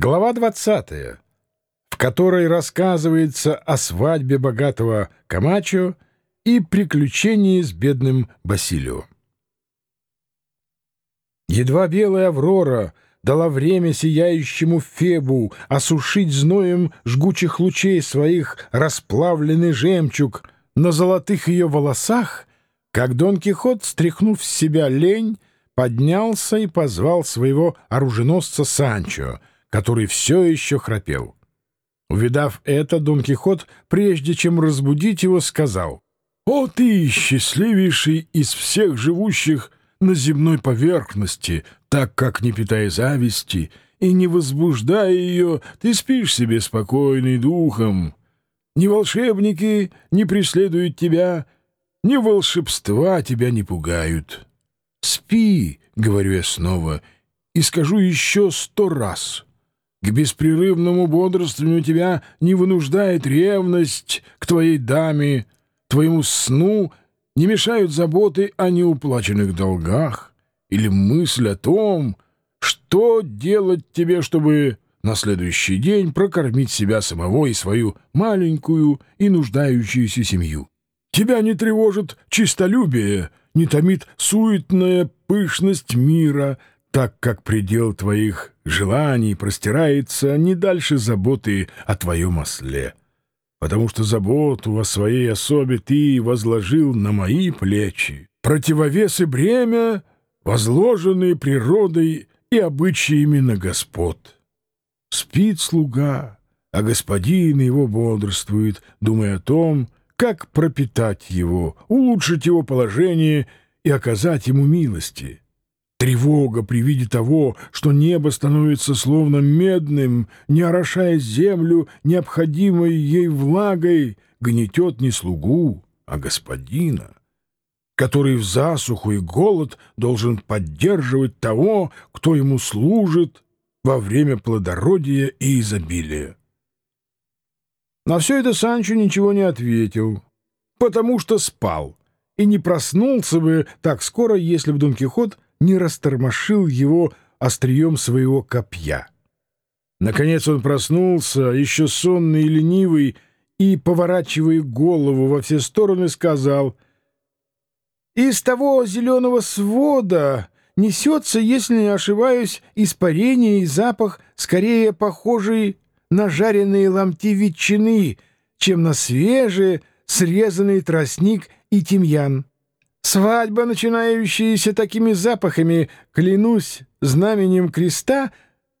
Глава 20, в которой рассказывается о свадьбе богатого Камачо и приключении с бедным Басилио. Едва белая Аврора дала время сияющему Фебу осушить зноем жгучих лучей своих расплавленный жемчуг на золотых ее волосах, как Дон Кихот, стряхнув с себя лень, поднялся и позвал своего оруженосца Санчо — который все еще храпел. Увидав это, Дон Кихот, прежде чем разбудить его, сказал, «О ты, счастливейший из всех живущих на земной поверхности, так как, не питая зависти и не возбуждая ее, ты спишь себе спокойный духом. Ни волшебники не преследуют тебя, ни волшебства тебя не пугают. Спи, — говорю я снова, — и скажу еще сто раз — к беспрерывному бодрствованию тебя не вынуждает ревность к твоей даме, твоему сну не мешают заботы о неуплаченных долгах или мысль о том, что делать тебе, чтобы на следующий день прокормить себя самого и свою маленькую и нуждающуюся семью. Тебя не тревожит чистолюбие, не томит суетная пышность мира, так как предел твоих желаний простирается не дальше заботы о твоем осле, потому что заботу о своей особе ты возложил на мои плечи, противовес и бремя, возложенные природой и обычаями на господ. Спит слуга, а господин его бодрствует, думая о том, как пропитать его, улучшить его положение и оказать ему милости. Тревога при виде того, что небо становится словно медным, не орошая землю необходимой ей влагой, гнетет не слугу, а господина, который в засуху и голод должен поддерживать того, кто ему служит во время плодородия и изобилия. На все это Санчо ничего не ответил, потому что спал, и не проснулся бы так скоро, если бы Дон Кихот — не растормошил его острием своего копья. Наконец он проснулся, еще сонный и ленивый, и, поворачивая голову во все стороны, сказал, «Из того зеленого свода несется, если не ошибаюсь, испарение и запах, скорее похожий на жареные ломти ветчины, чем на свежий срезанный тростник и тимьян. Свадьба, начинающаяся такими запахами, клянусь знаменем креста,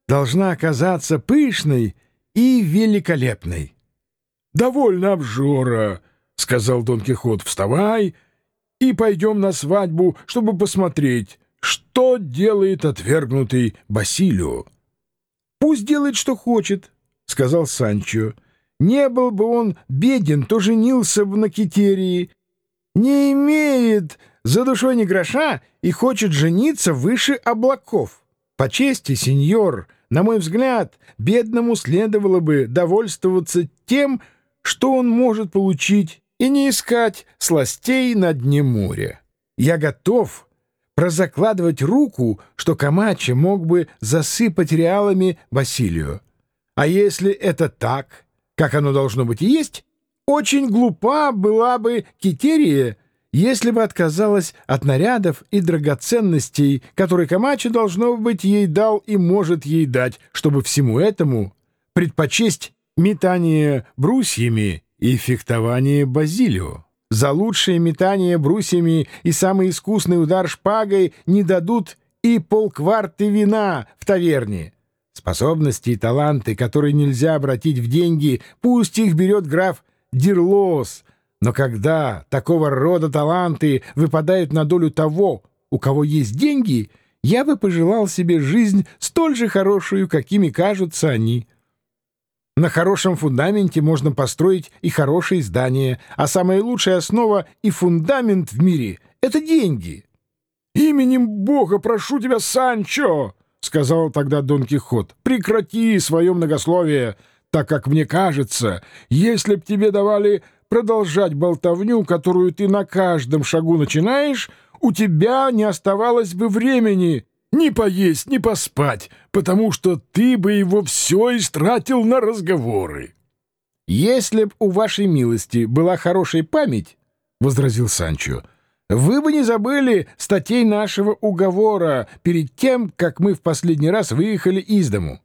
должна оказаться пышной и великолепной. — Довольно обжора, — сказал Дон Кихот, — вставай и пойдем на свадьбу, чтобы посмотреть, что делает отвергнутый Басилио. — Пусть делает, что хочет, — сказал Санчо. — Не был бы он беден, то женился бы на Китерии, не имеет за душой ни гроша и хочет жениться выше облаков. По чести, сеньор, на мой взгляд, бедному следовало бы довольствоваться тем, что он может получить, и не искать сластей на дне моря. Я готов прозакладывать руку, что Камачи мог бы засыпать реалами Василию. А если это так, как оно должно быть и есть, очень глупа была бы Китерия, если бы отказалась от нарядов и драгоценностей, которые Камачи, должно быть, ей дал и может ей дать, чтобы всему этому предпочесть метание брусьями и фехтование базилио. За лучшее метание брусьями и самый искусный удар шпагой не дадут и полкварты вина в таверне. Способности и таланты, которые нельзя обратить в деньги, пусть их берет граф Дирлос, но когда такого рода таланты выпадают на долю того, у кого есть деньги, я бы пожелал себе жизнь столь же хорошую, какими кажутся они. На хорошем фундаменте можно построить и хорошие здания, а самая лучшая основа и фундамент в мире — это деньги. «Именем Бога прошу тебя, Санчо!» — сказал тогда Дон Кихот. «Прекрати свое многословие!» Так как мне кажется, если б тебе давали продолжать болтовню, которую ты на каждом шагу начинаешь, у тебя не оставалось бы времени ни поесть, ни поспать, потому что ты бы его все истратил на разговоры. — Если б у вашей милости была хорошая память, — возразил Санчо, — вы бы не забыли статей нашего уговора перед тем, как мы в последний раз выехали из дому.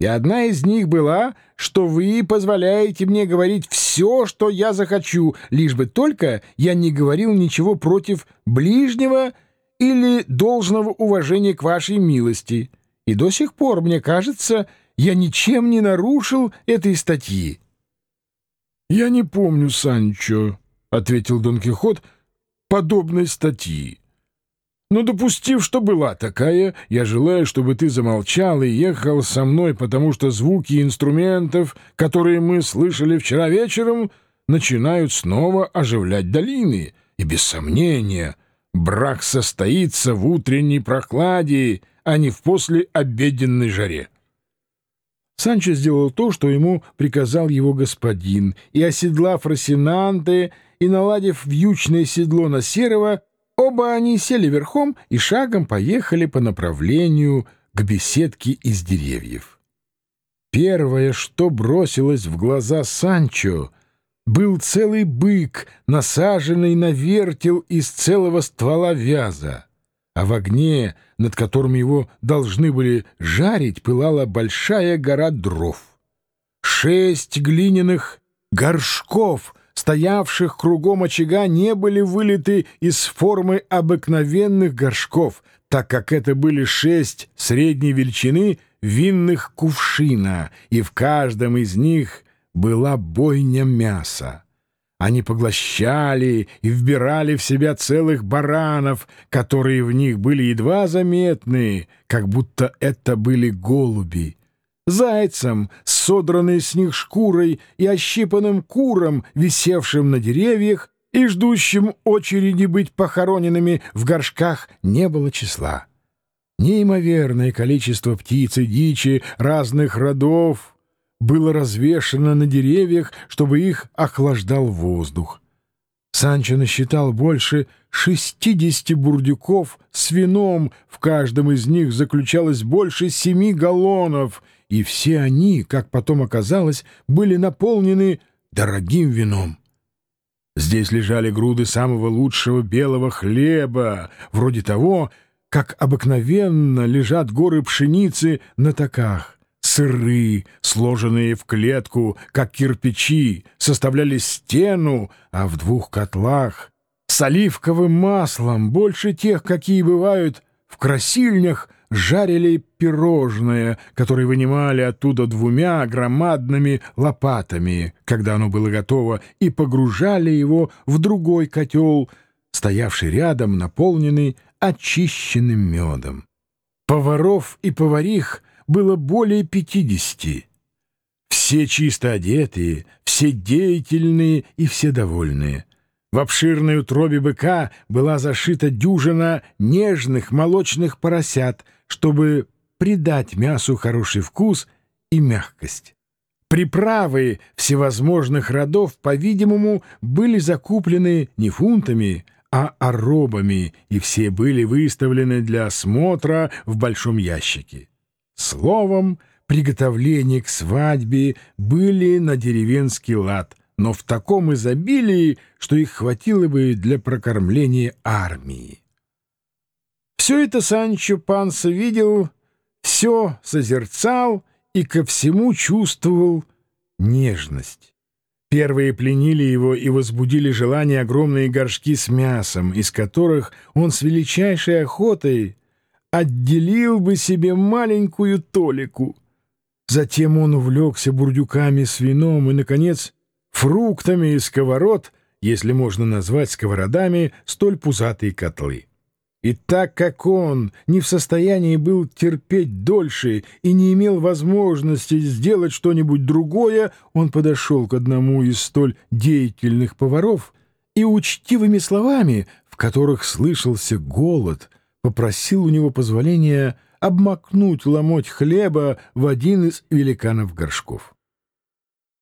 И одна из них была, что вы позволяете мне говорить все, что я захочу, лишь бы только я не говорил ничего против ближнего или должного уважения к вашей милости. И до сих пор, мне кажется, я ничем не нарушил этой статьи. — Я не помню, Санчо, — ответил Дон Кихот, — подобной статьи. Но допустив, что была такая, я желаю, чтобы ты замолчал и ехал со мной, потому что звуки инструментов, которые мы слышали вчера вечером, начинают снова оживлять долины. И без сомнения, брак состоится в утренней прохладе, а не в послеобеденной жаре. Санчо сделал то, что ему приказал его господин, и, оседлав Росинанте и наладив вьючное седло на серого, Оба они сели верхом и шагом поехали по направлению к беседке из деревьев. Первое, что бросилось в глаза Санчо, был целый бык, насаженный на вертел из целого ствола вяза, а в огне, над которым его должны были жарить, пылала большая гора дров. Шесть глиняных горшков — стоявших кругом очага, не были вылиты из формы обыкновенных горшков, так как это были шесть средней величины винных кувшина, и в каждом из них была бойня мяса. Они поглощали и вбирали в себя целых баранов, которые в них были едва заметны, как будто это были голуби зайцем, содранной с них шкурой и ощипанным куром, висевшим на деревьях и ждущим очереди быть похороненными в горшках, не было числа. Неимоверное количество птиц и дичи разных родов было развешено на деревьях, чтобы их охлаждал воздух. Санчо насчитал больше шестидесяти бурдюков с вином, в каждом из них заключалось больше семи галлонов — и все они, как потом оказалось, были наполнены дорогим вином. Здесь лежали груды самого лучшего белого хлеба, вроде того, как обыкновенно лежат горы пшеницы на таках. Сыры, сложенные в клетку, как кирпичи, составляли стену, а в двух котлах с оливковым маслом, больше тех, какие бывают в красильнях, жарили пирожное, которое вынимали оттуда двумя громадными лопатами, когда оно было готово, и погружали его в другой котел, стоявший рядом, наполненный очищенным медом. Поваров и поварих было более пятидесяти. Все чисто одетые, все деятельные и все довольные — в обширной утробе быка была зашита дюжина нежных молочных поросят, чтобы придать мясу хороший вкус и мягкость. Приправы всевозможных родов, по-видимому, были закуплены не фунтами, а оробами, и все были выставлены для осмотра в большом ящике. Словом, приготовления к свадьбе были на деревенский лад, но в таком изобилии, что их хватило бы для прокормления армии. Все это Санчо Панса видел, все созерцал и ко всему чувствовал нежность. Первые пленили его и возбудили желание огромные горшки с мясом, из которых он с величайшей охотой отделил бы себе маленькую толику. Затем он увлекся бурдюками с вином и, наконец, фруктами из сковород, если можно назвать сковородами столь пузатые котлы. И так как он не в состоянии был терпеть дольше и не имел возможности сделать что-нибудь другое, он подошел к одному из столь деятельных поваров и учтивыми словами, в которых слышался голод, попросил у него позволения обмакнуть ломоть хлеба в один из великанов горшков.